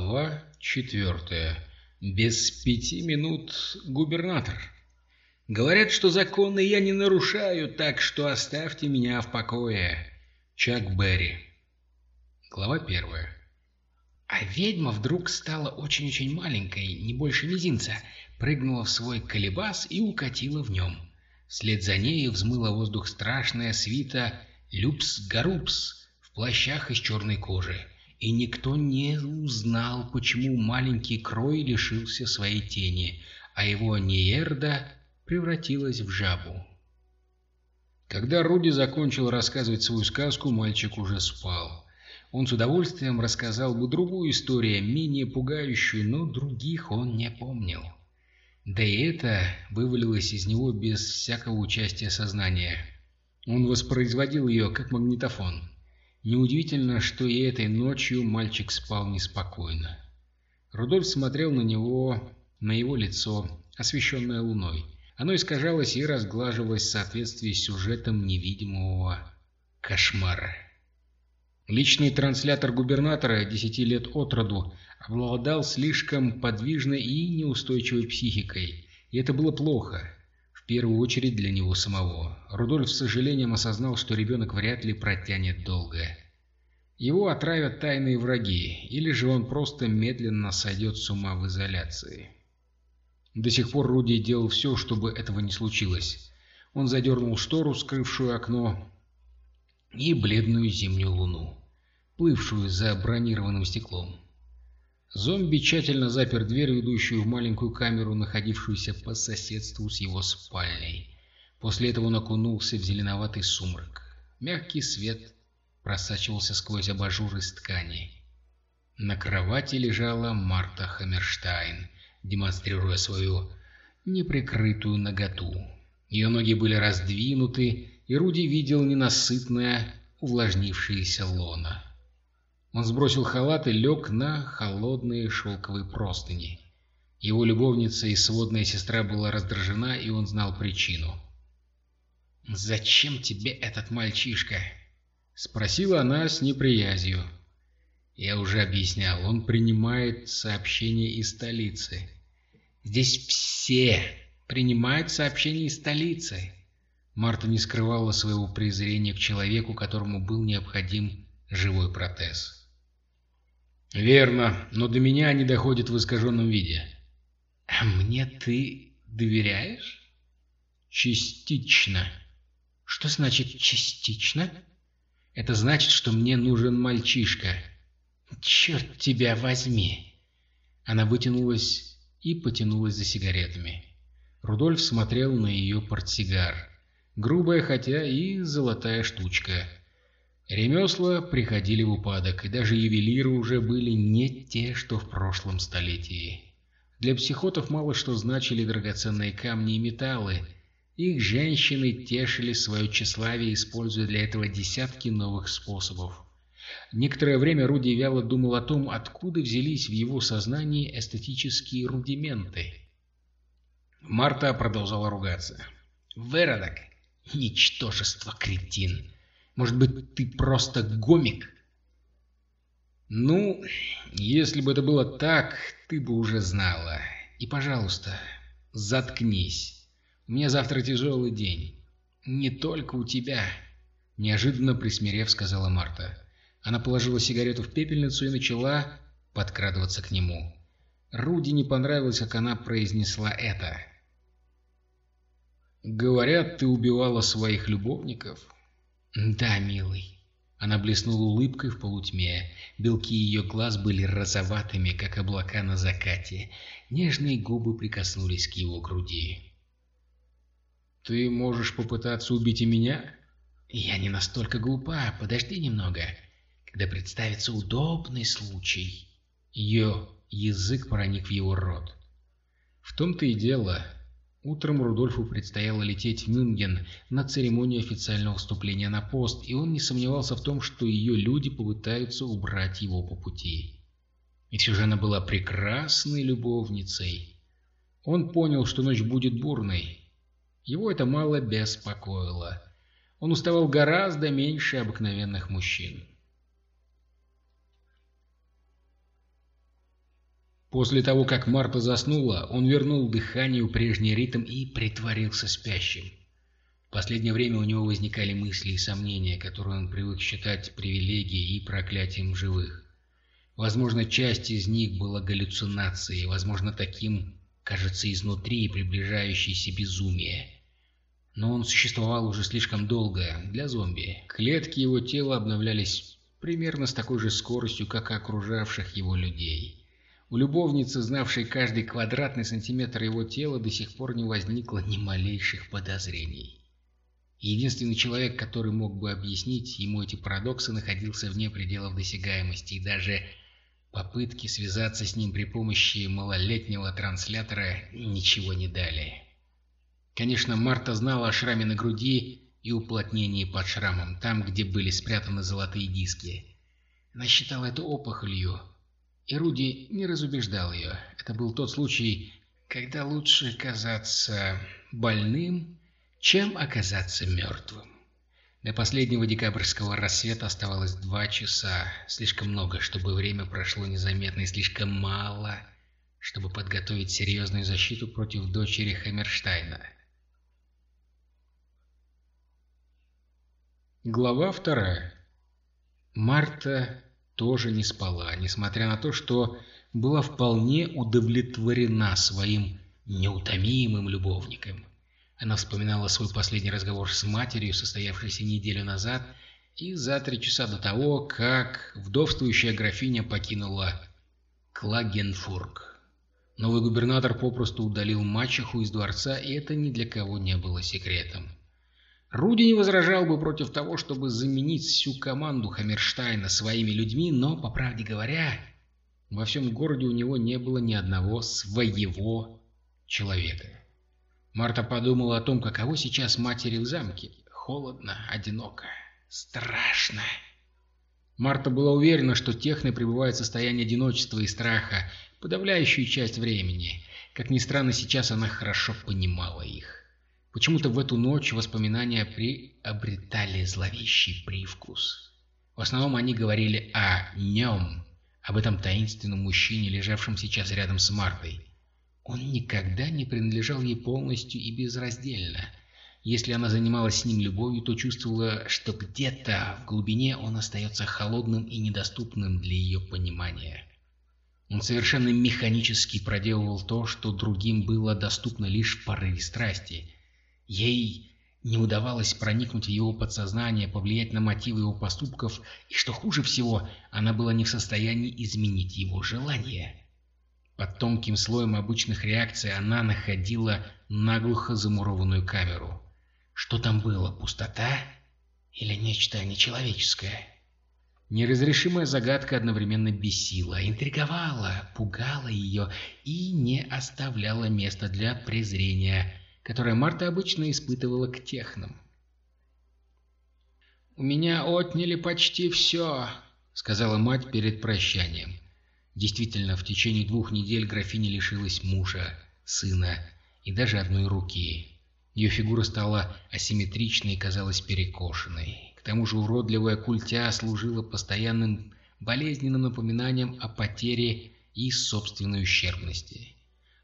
Глава четвертая. Без пяти минут губернатор. Говорят, что законы я не нарушаю, так что оставьте меня в покое. Чак Берри. Глава первая. А ведьма вдруг стала очень-очень маленькой, не больше мизинца, прыгнула в свой колебас и укатила в нем. Вслед за ней взмыла воздух страшная свита люпс-гарупс в плащах из черной кожи и никто не узнал, почему маленький Крой лишился своей тени, а его Ниерда превратилась в жабу. Когда Руди закончил рассказывать свою сказку, мальчик уже спал. Он с удовольствием рассказал бы другую историю, менее пугающую, но других он не помнил. Да и это вывалилось из него без всякого участия сознания. Он воспроизводил ее как магнитофон. Неудивительно, что и этой ночью мальчик спал неспокойно. Рудольф смотрел на него, на его лицо, освещенное луной. Оно искажалось и разглаживалось в соответствии с сюжетом невидимого кошмара. Личный транслятор губернатора десяти лет от роду обладал слишком подвижной и неустойчивой психикой, и это было плохо первую очередь для него самого. Рудольф с сожалением осознал, что ребенок вряд ли протянет долго. Его отравят тайные враги, или же он просто медленно сойдет с ума в изоляции. До сих пор Руди делал все, чтобы этого не случилось. Он задернул штору, скрывшую окно, и бледную зимнюю луну, плывшую за бронированным стеклом. Зомби тщательно запер дверь, ведущую в маленькую камеру, находившуюся по соседству с его спальней. После этого он окунулся в зеленоватый сумрак. Мягкий свет просачивался сквозь абажур из ткани. На кровати лежала Марта Хаммерштайн, демонстрируя свою неприкрытую наготу. Ее ноги были раздвинуты, и Руди видел ненасытное увлажнившееся лоно. Он сбросил халат и лег на холодные шелковые простыни. Его любовница и сводная сестра была раздражена, и он знал причину. «Зачем тебе этот мальчишка?» — спросила она с неприязнью. Я уже объяснял, он принимает сообщения из столицы. Здесь все принимают сообщения из столицы. Марта не скрывала своего презрения к человеку, которому был необходим живой протез. «Верно, но до меня они доходят в искаженном виде». «А мне ты доверяешь?» «Частично». «Что значит «частично»?» «Это значит, что мне нужен мальчишка». «Черт тебя возьми!» Она вытянулась и потянулась за сигаретами. Рудольф смотрел на ее портсигар. Грубая, хотя и золотая штучка. Ремесла приходили в упадок, и даже ювелиры уже были не те, что в прошлом столетии. Для психотов мало что значили драгоценные камни и металлы. Их женщины тешили свое тщеславие, используя для этого десятки новых способов. Некоторое время Руди вяло думал о том, откуда взялись в его сознании эстетические рудименты. Марта продолжала ругаться. «Выродок! Ничтожество, кретин! Может быть, ты просто гомик? Ну, если бы это было так, ты бы уже знала. И, пожалуйста, заткнись. У меня завтра тяжелый день. Не только у тебя. Неожиданно присмирев, сказала Марта. Она положила сигарету в пепельницу и начала подкрадываться к нему. Руди не понравилось, как она произнесла это. «Говорят, ты убивала своих любовников?» «Да, милый». Она блеснула улыбкой в полутьме. Белки ее глаз были розоватыми, как облака на закате. Нежные губы прикоснулись к его груди. «Ты можешь попытаться убить и меня?» «Я не настолько глупа. Подожди немного. Когда представится удобный случай...» Ее язык проник в его рот. «В том-то и дело. Утром Рудольфу предстояло лететь в Мюнген на церемонию официального вступления на пост, и он не сомневался в том, что ее люди попытаются убрать его по пути. И все же она была прекрасной любовницей. Он понял, что ночь будет бурной. Его это мало беспокоило. Он уставал гораздо меньше обыкновенных мужчин. После того, как Марта заснула, он вернул дыханию прежний ритм и притворился спящим. В последнее время у него возникали мысли и сомнения, которые он привык считать привилегией и проклятием живых. Возможно, часть из них была галлюцинацией, возможно, таким кажется изнутри приближающееся безумие. Но он существовал уже слишком долго для зомби. Клетки его тела обновлялись примерно с такой же скоростью, как и окружавших его людей. У любовницы, знавшей каждый квадратный сантиметр его тела, до сих пор не возникло ни малейших подозрений. Единственный человек, который мог бы объяснить ему эти парадоксы, находился вне пределов досягаемости, и даже попытки связаться с ним при помощи малолетнего транслятора ничего не дали. Конечно, Марта знала о шраме на груди и уплотнении под шрамом, там, где были спрятаны золотые диски. Она считала это опухолью, и не разубеждал ее. Это был тот случай, когда лучше казаться больным, чем оказаться мертвым. До последнего декабрьского рассвета оставалось два часа. Слишком много, чтобы время прошло незаметно, и слишком мало, чтобы подготовить серьезную защиту против дочери Хаммерштайна. Глава вторая. Марта тоже не спала, несмотря на то, что была вполне удовлетворена своим неутомимым любовником. Она вспоминала свой последний разговор с матерью, состоявшийся неделю назад, и за три часа до того, как вдовствующая графиня покинула Клагенфург. Новый губернатор попросту удалил мачеху из дворца, и это ни для кого не было секретом. Руди не возражал бы против того, чтобы заменить всю команду Хаммерштайна своими людьми, но, по правде говоря, во всем городе у него не было ни одного своего человека. Марта подумала о том, каково сейчас матери в замке. Холодно, одиноко, страшно. Марта была уверена, что техны пребывают в состоянии одиночества и страха подавляющую часть времени. Как ни странно, сейчас она хорошо понимала их. Почему-то в эту ночь воспоминания приобретали зловещий привкус. В основном они говорили о нем, об этом таинственном мужчине, лежавшем сейчас рядом с Мартой. Он никогда не принадлежал ей полностью и безраздельно. Если она занималась с ним любовью, то чувствовала, что где-то в глубине он остается холодным и недоступным для ее понимания. Он совершенно механически проделывал то, что другим было доступно лишь в порыве страсти. Ей не удавалось проникнуть в его подсознание, повлиять на мотивы его поступков, и, что хуже всего, она была не в состоянии изменить его желания. Под тонким слоем обычных реакций она находила наглухо замурованную камеру. Что там было, пустота или нечто нечеловеческое? Неразрешимая загадка одновременно бесила, интриговала, пугала ее и не оставляла места для презрения, которое Марта обычно испытывала к технам. «У меня отняли почти все», — сказала мать перед прощанием. Действительно, в течение двух недель графиня лишилась мужа, сына и даже одной руки. Ее фигура стала асимметричной и казалась перекошенной. К тому же уродливая культя служила постоянным болезненным напоминанием о потере и собственной ущербности.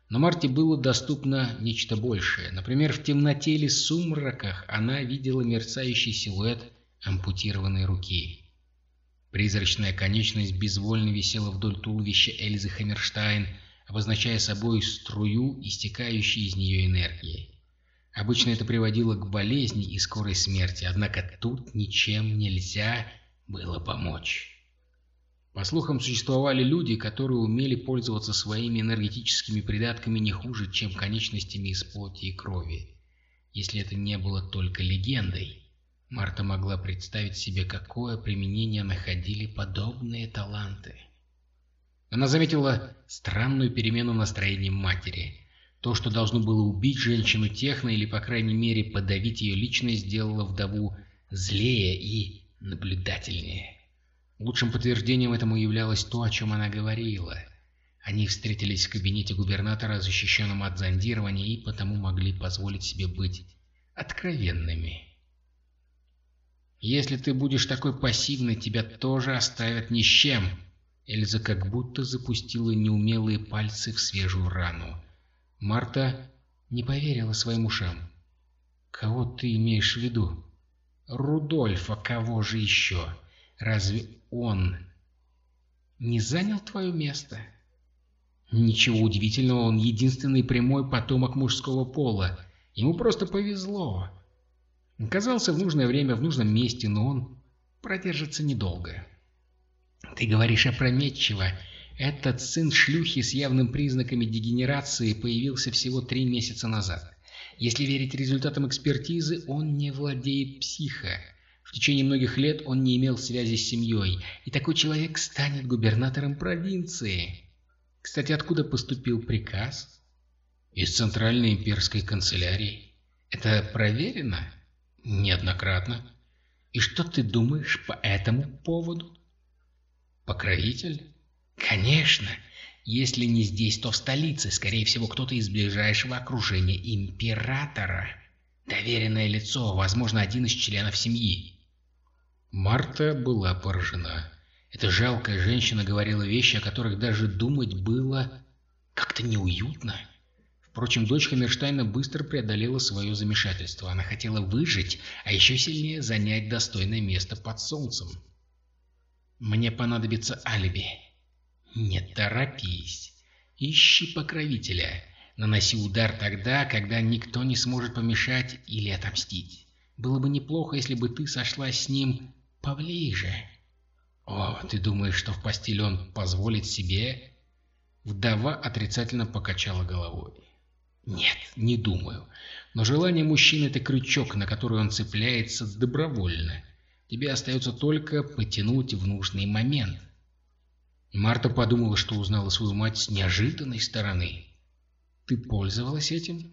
Но Марте было доступно нечто большее. Например, в темноте или сумраках она видела мерцающий силуэт ампутированной руки. Призрачная конечность безвольно висела вдоль туловища Эльзы Хаммерштайн, обозначая собой струю, истекающей из нее энергии. Обычно это приводило к болезни и скорой смерти, однако тут ничем нельзя было помочь. По слухам, существовали люди, которые умели пользоваться своими энергетическими придатками не хуже, чем конечностями из плоти и крови. Если это не было только легендой, Марта могла представить себе, какое применение находили подобные таланты. Она заметила странную перемену настроения матери. То, что должно было убить женщину техно или, по крайней мере, подавить ее личность, сделало вдову злее и наблюдательнее. Лучшим подтверждением этому являлось то, о чем она говорила. Они встретились в кабинете губернатора, защищенном от зондирования, и потому могли позволить себе быть откровенными. Если ты будешь такой пассивный, тебя тоже оставят ни с чем, Эльза как будто запустила неумелые пальцы в свежую рану. Марта не поверила своим ушам. «Кого ты имеешь в виду?» «Рудольфа, кого же еще? Разве он не занял твое место?» «Ничего удивительного, он единственный прямой потомок мужского пола. Ему просто повезло. Оказался в нужное время в нужном месте, но он продержится недолго». Ты говоришь опрометчиво. Этот сын шлюхи с явным признаками дегенерации появился всего три месяца назад. Если верить результатам экспертизы, он не владеет психо. В течение многих лет он не имел связи с семьей, и такой человек станет губернатором провинции. Кстати, откуда поступил приказ? Из Центральной имперской канцелярии. Это проверено? Неоднократно. И что ты думаешь по этому поводу? Покровитель? Конечно. Если не здесь, то в столице. Скорее всего, кто-то из ближайшего окружения императора. Доверенное лицо, возможно, один из членов семьи. Марта была поражена. Эта жалкая женщина говорила вещи, о которых даже думать было как-то неуютно. Впрочем, дочь Хаммерштайна быстро преодолела свое замешательство. Она хотела выжить, а еще сильнее занять достойное место под солнцем. Мне понадобится алиби. Не торопись. Ищи покровителя. Наноси удар тогда, когда никто не сможет помешать или отомстить. Было бы неплохо, если бы ты сошла с ним поближе. О, ты думаешь, что в постели он позволит себе? Вдова отрицательно покачала головой. Нет, не думаю. Но желание мужчины — это крючок, на который он цепляется добровольно. Тебе остается только потянуть в нужный момент. Марта подумала, что узнала свою мать с неожиданной стороны. Ты пользовалась этим?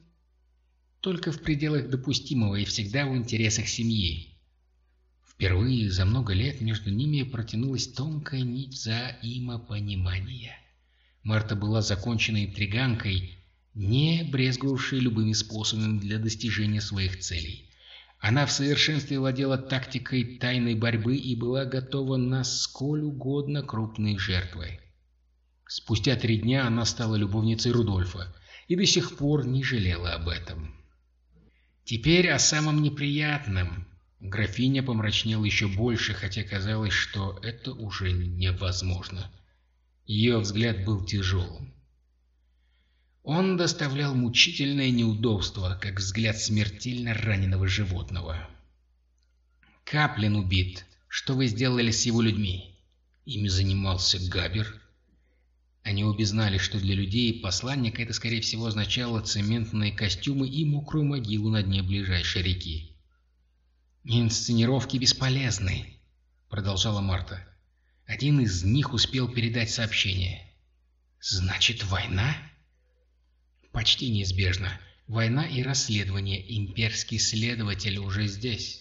Только в пределах допустимого и всегда в интересах семьи. Впервые за много лет между ними протянулась тонкая нить взаимопонимания. Марта была законченной интриганкой, не брезгувавшей любыми способами для достижения своих целей. Она в совершенстве владела тактикой тайной борьбы и была готова на сколь угодно крупной жертвой. Спустя три дня она стала любовницей Рудольфа и до сих пор не жалела об этом. Теперь о самом неприятном. Графиня помрачнела еще больше, хотя казалось, что это уже невозможно. Ее взгляд был тяжелым. Он доставлял мучительное неудобство, как взгляд смертельно раненого животного. Каплин убит. Что вы сделали с его людьми? Ими занимался Габер. Они обе знали, что для людей посланник это, скорее всего, означало цементные костюмы и мокрую могилу на дне ближайшей реки. «Инсценировки бесполезны», — продолжала Марта. «Один из них успел передать сообщение». «Значит, война?» почти неизбежно. Война и расследование. Имперский следователь уже здесь.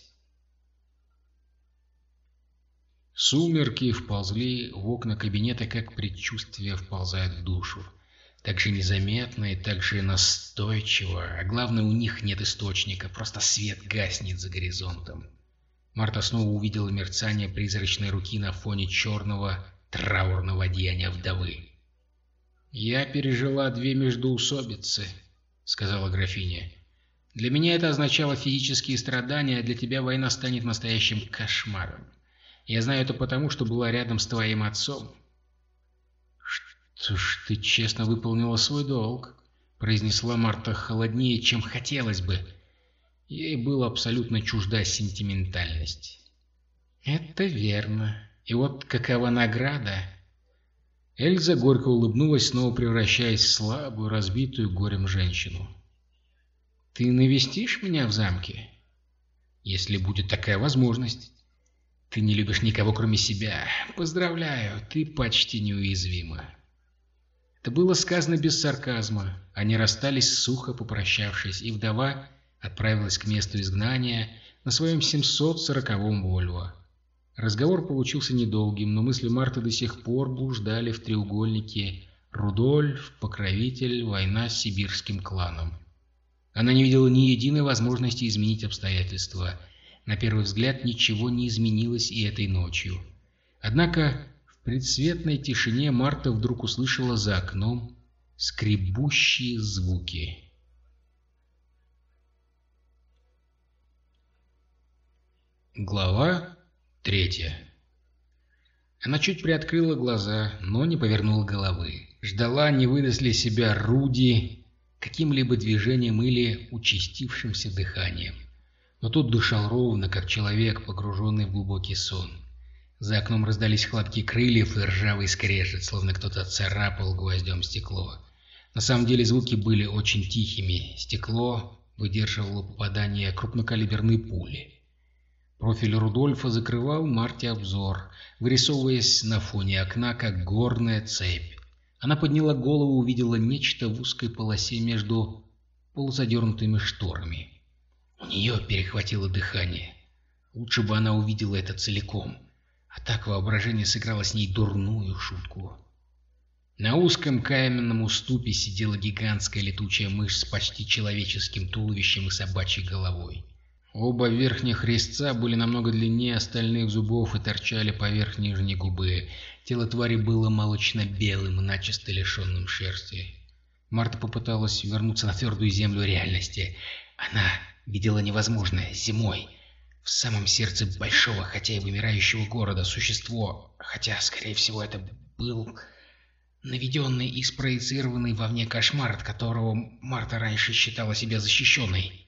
Сумерки вползли в окна кабинета, как предчувствие вползает в душу. Так же незаметно и так же настойчиво, а главное, у них нет источника, просто свет гаснет за горизонтом. Марта снова увидела мерцание призрачной руки на фоне черного траурного одеяния вдовы. «Я пережила две междоусобицы», — сказала графиня. «Для меня это означало физические страдания, а для тебя война станет настоящим кошмаром. Я знаю это потому, что была рядом с твоим отцом». «Что ж, ты честно выполнила свой долг», — произнесла Марта холоднее, чем хотелось бы. Ей была абсолютно чужда сентиментальность. «Это верно. И вот какова награда?» Эльза горько улыбнулась, снова превращаясь в слабую, разбитую горем женщину. «Ты навестишь меня в замке?» «Если будет такая возможность. Ты не любишь никого, кроме себя. Поздравляю, ты почти неуязвима». Это было сказано без сарказма. Они расстались сухо попрощавшись, и вдова отправилась к месту изгнания на своем 740-м Вольво. Разговор получился недолгим, но мысли Марты до сих пор блуждали в треугольнике Рудольф, покровитель, война с сибирским кланом. Она не видела ни единой возможности изменить обстоятельства. На первый взгляд ничего не изменилось и этой ночью. Однако предсветной тишине Марта вдруг услышала за окном скребущие звуки. Глава третья Она чуть приоткрыла глаза, но не повернула головы. Ждала, не выдаст ли себя Руди каким-либо движением или участившимся дыханием. Но тут дышал ровно, как человек, погруженный в глубокий сон. За окном раздались хлопки крыльев и ржавый скрежет, словно кто-то царапал гвоздем стекло. На самом деле звуки были очень тихими. Стекло выдерживало попадание крупнокалиберной пули. Профиль Рудольфа закрывал Марте обзор, вырисовываясь на фоне окна, как горная цепь. Она подняла голову и увидела нечто в узкой полосе между полузадернутыми шторами. У нее перехватило дыхание. Лучше бы она увидела это целиком. А так воображение сыграло с ней дурную шутку. На узком каменном уступе сидела гигантская летучая мышь с почти человеческим туловищем и собачьей головой. Оба верхних резца были намного длиннее остальных зубов и торчали поверх нижней губы. Тело твари было молочно-белым и начисто лишенным шерсти. Марта попыталась вернуться на твердую землю реальности. Она видела невозможное зимой. В самом сердце большого, хотя и вымирающего города, существо, хотя, скорее всего, это был наведенный и спроецированный вовне кошмар, от которого Марта раньше считала себя защищенной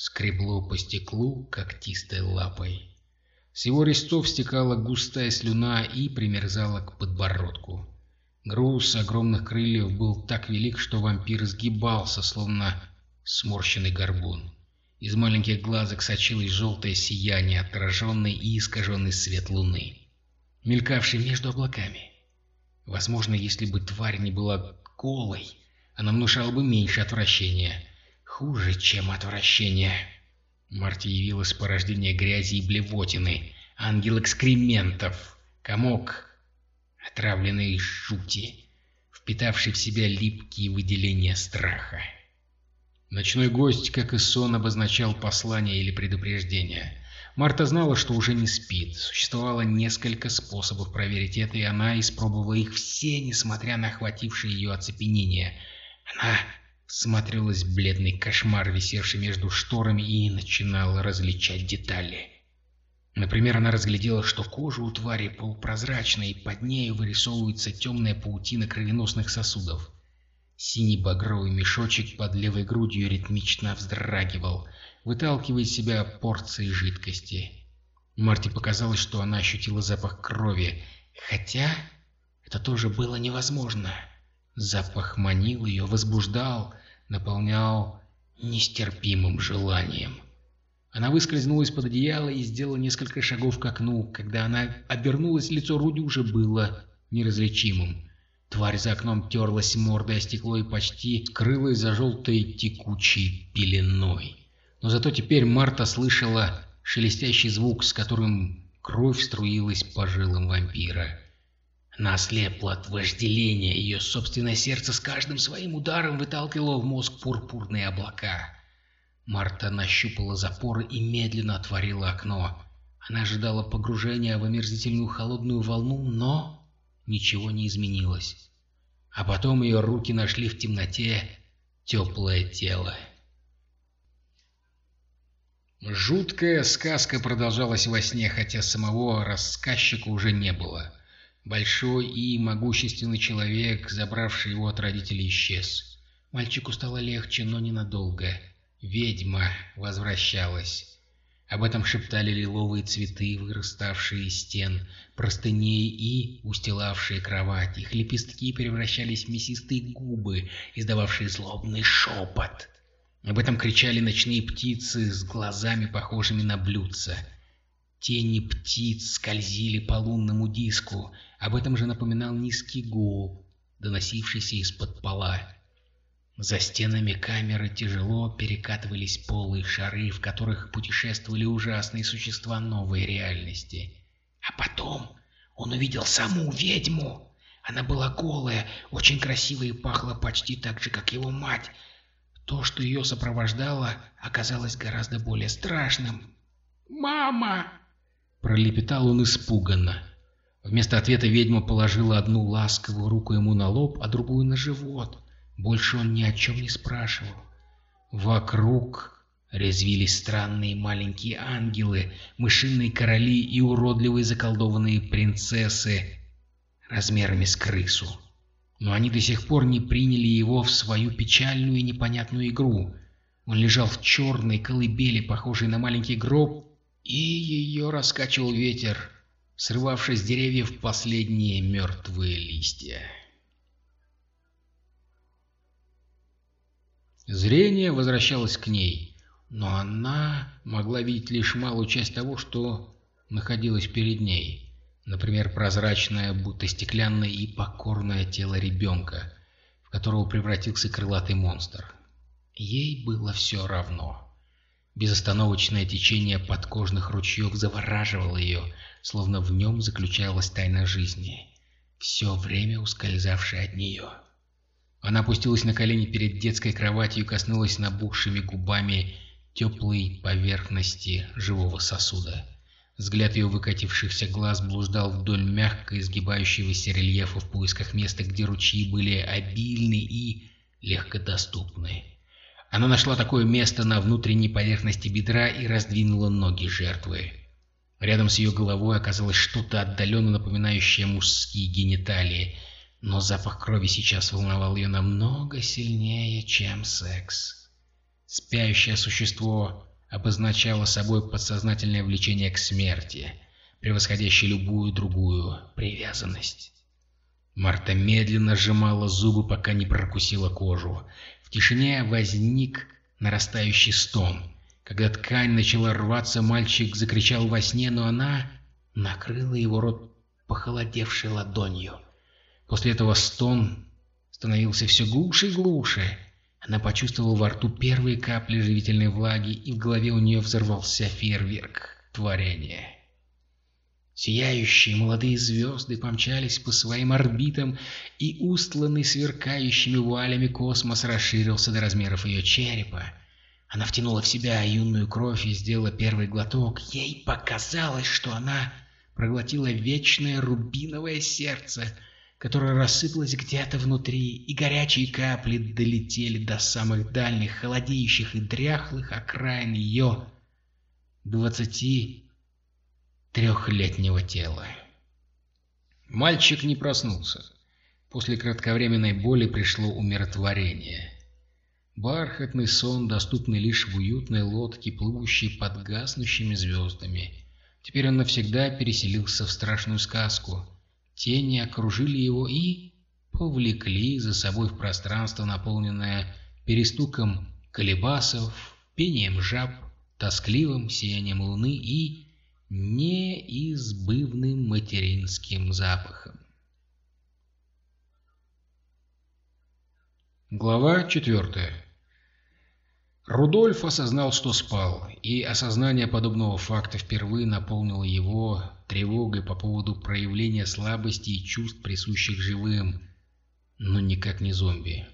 скребло по стеклу когтистой лапой. С его резцов стекала густая слюна и примерзала к подбородку. Груз огромных крыльев был так велик, что вампир сгибался, словно сморщенный горбун. Из маленьких глазок сочилось желтое сияние, отраженный и искаженный свет луны, мелькавший между облаками. Возможно, если бы тварь не была голой, она внушала бы меньше отвращения, Хуже, чем отвращение. Марти явилось порождение грязи и блевотины, ангел экскрементов, комок отравленной жути, впитавший в себя липкие выделения страха. Ночной гость, как и сон, обозначал послание или предупреждение. Марта знала, что уже не спит. Существовало несколько способов проверить это, и она испробовала их все, несмотря на охватившее ее оцепенение. Она смотрелась бледный кошмар, висевший между шторами, и начинала различать детали. Например, она разглядела, что кожа у твари полупрозрачная, и под нею вырисовывается темная паутина кровеносных сосудов. Синий багровый мешочек под левой грудью ритмично вздрагивал, выталкивая из себя порции жидкости. Марти показалось, что она ощутила запах крови, хотя это тоже было невозможно. Запах манил ее, возбуждал, наполнял нестерпимым желанием. Она выскользнула из-под одеяла и сделала несколько шагов к окну. Когда она обернулась, лицо Руди уже было неразличимым. Тварь за окном терлась мордой о стекло и почти скрылась за желтой текучей пеленой. Но зато теперь Марта слышала шелестящий звук, с которым кровь струилась по жилам вампира. Она ослепла от вожделения, ее собственное сердце с каждым своим ударом выталкивало в мозг пурпурные облака. Марта нащупала запоры и медленно отворила окно. Она ожидала погружения в омерзительную холодную волну, но ничего не изменилось. А потом ее руки нашли в темноте теплое тело. Жуткая сказка продолжалась во сне, хотя самого рассказчика уже не было. Большой и могущественный человек, забравший его от родителей, исчез. Мальчику стало легче, но ненадолго. Ведьма возвращалась. Об этом шептали лиловые цветы, выраставшие из стен, простыней и устилавшие кровать. Их лепестки превращались в мясистые губы, издававшие злобный шепот. Об этом кричали ночные птицы с глазами, похожими на блюдца. Тени птиц скользили по лунному диску. Об этом же напоминал низкий гул, доносившийся из-под пола. За стенами камеры тяжело перекатывались полые шары, в которых путешествовали ужасные существа новой реальности. А потом он увидел саму ведьму. Она была голая, очень красивая и пахла почти так же, как его мать. То, что ее сопровождало, оказалось гораздо более страшным. «Мама!» Пролепетал он испуганно. Вместо ответа ведьма положила одну ласковую руку ему на лоб, а другую на живот. Больше он ни о чем не спрашивал. Вокруг резвились странные маленькие ангелы, мышиные короли и уродливые заколдованные принцессы размерами с крысу. Но они до сих пор не приняли его в свою печальную и непонятную игру. Он лежал в черной колыбели, похожей на маленький гроб, и ее раскачивал ветер, срывавший с деревьев последние мертвые листья. Зрение возвращалось к ней, но она могла видеть лишь малую часть того, что находилось перед ней. Например, прозрачное, будто стеклянное и покорное тело ребенка, в которого превратился крылатый монстр. Ей было все равно. Безостановочное течение подкожных ручьев завораживало ее, словно в нем заключалась тайна жизни, все время ускользавшая от нее. Она опустилась на колени перед детской кроватью и коснулась набухшими губами теплой поверхности живого сосуда. Взгляд ее выкатившихся глаз блуждал вдоль мягко изгибающегося рельефа в поисках места, где ручьи были обильны и легкодоступны. Она нашла такое место на внутренней поверхности бедра и раздвинула ноги жертвы. Рядом с ее головой оказалось что-то отдаленно напоминающее мужские гениталии, но запах крови сейчас волновал ее намного сильнее, чем секс. Спящее существо обозначало собой подсознательное влечение к смерти, превосходящее любую другую привязанность. Марта медленно сжимала зубы, пока не прокусила кожу. В тишине возник нарастающий стон. Когда ткань начала рваться, мальчик закричал во сне, но она накрыла его рот похолодевшей ладонью. После этого стон становился все глуше и глуше. Она почувствовала во рту первые капли живительной влаги, и в голове у нее взорвался фейерверк творения. Сияющие молодые звезды помчались по своим орбитам, и устланный сверкающими вуалями космос расширился до размеров ее черепа. Она втянула в себя юную кровь и сделала первый глоток. Ей показалось, что она проглотила вечное рубиновое сердце, которое рассыпалось где-то внутри, и горячие капли долетели до самых дальних, холодеющих и дряхлых окраин ее двадцати трехлетнего тела. Мальчик не проснулся. После кратковременной боли пришло умиротворение. Бархатный сон, доступный лишь в уютной лодке, плывущей под гаснущими звездами. Теперь он навсегда переселился в страшную сказку. Тени окружили его и повлекли за собой в пространство, наполненное перестуком колебасов, пением жаб, тоскливым сиянием луны и неизбывным материнским запахом. Глава четвертая. Рудольф осознал, что спал, и осознание подобного факта впервые наполнило его тревогой по поводу проявления слабости и чувств, присущих живым, но никак не зомби.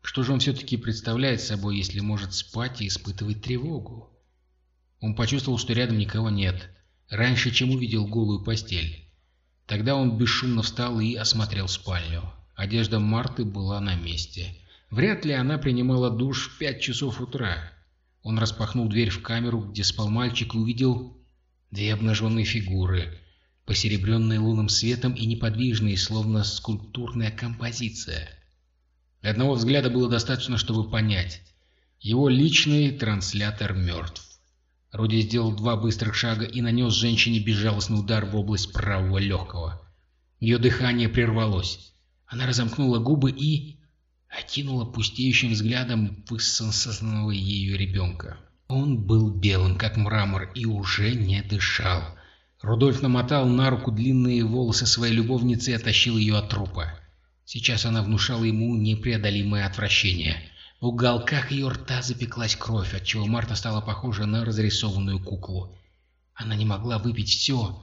Что же он все-таки представляет собой, если может спать и испытывать тревогу? Он почувствовал, что рядом никого нет, раньше, чем увидел голую постель. Тогда он бесшумно встал и осмотрел спальню. Одежда Марты была на месте. Вряд ли она принимала душ в пять часов утра. Он распахнул дверь в камеру, где спал мальчик, и увидел две обнаженные фигуры, посеребренные лунным светом и неподвижные, словно скульптурная композиция. Одного взгляда было достаточно, чтобы понять. Его личный транслятор мертв. Руди сделал два быстрых шага и нанес женщине безжалостный удар в область правого легкого. Ее дыхание прервалось. Она разомкнула губы и окинула пустеющим взглядом высосанного ею ребенка. Он был белым, как мрамор, и уже не дышал. Рудольф намотал на руку длинные волосы своей любовницы и оттащил ее от трупа. Сейчас она внушала ему непреодолимое отвращение — в уголках ее рта запеклась кровь, отчего Марта стала похожа на разрисованную куклу. Она не могла выпить все,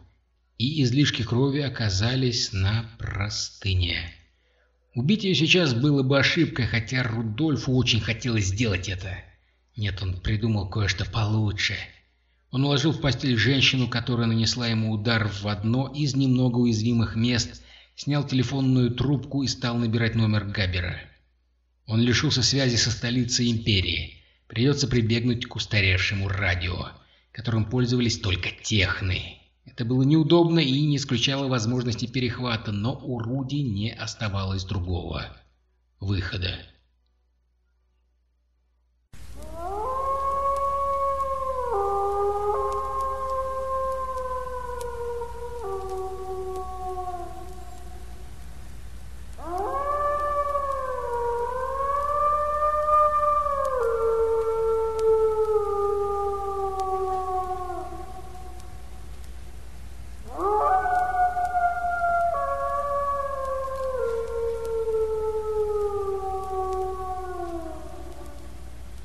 и излишки крови оказались на простыне. Убить ее сейчас было бы ошибкой, хотя Рудольфу очень хотелось сделать это. Нет, он придумал кое-что получше. Он уложил в постель женщину, которая нанесла ему удар в одно из немного уязвимых мест, снял телефонную трубку и стал набирать номер Габера. Он лишился связи со столицей империи. Придется прибегнуть к устаревшему радио, которым пользовались только техны. Это было неудобно и не исключало возможности перехвата, но у Руди не оставалось другого выхода.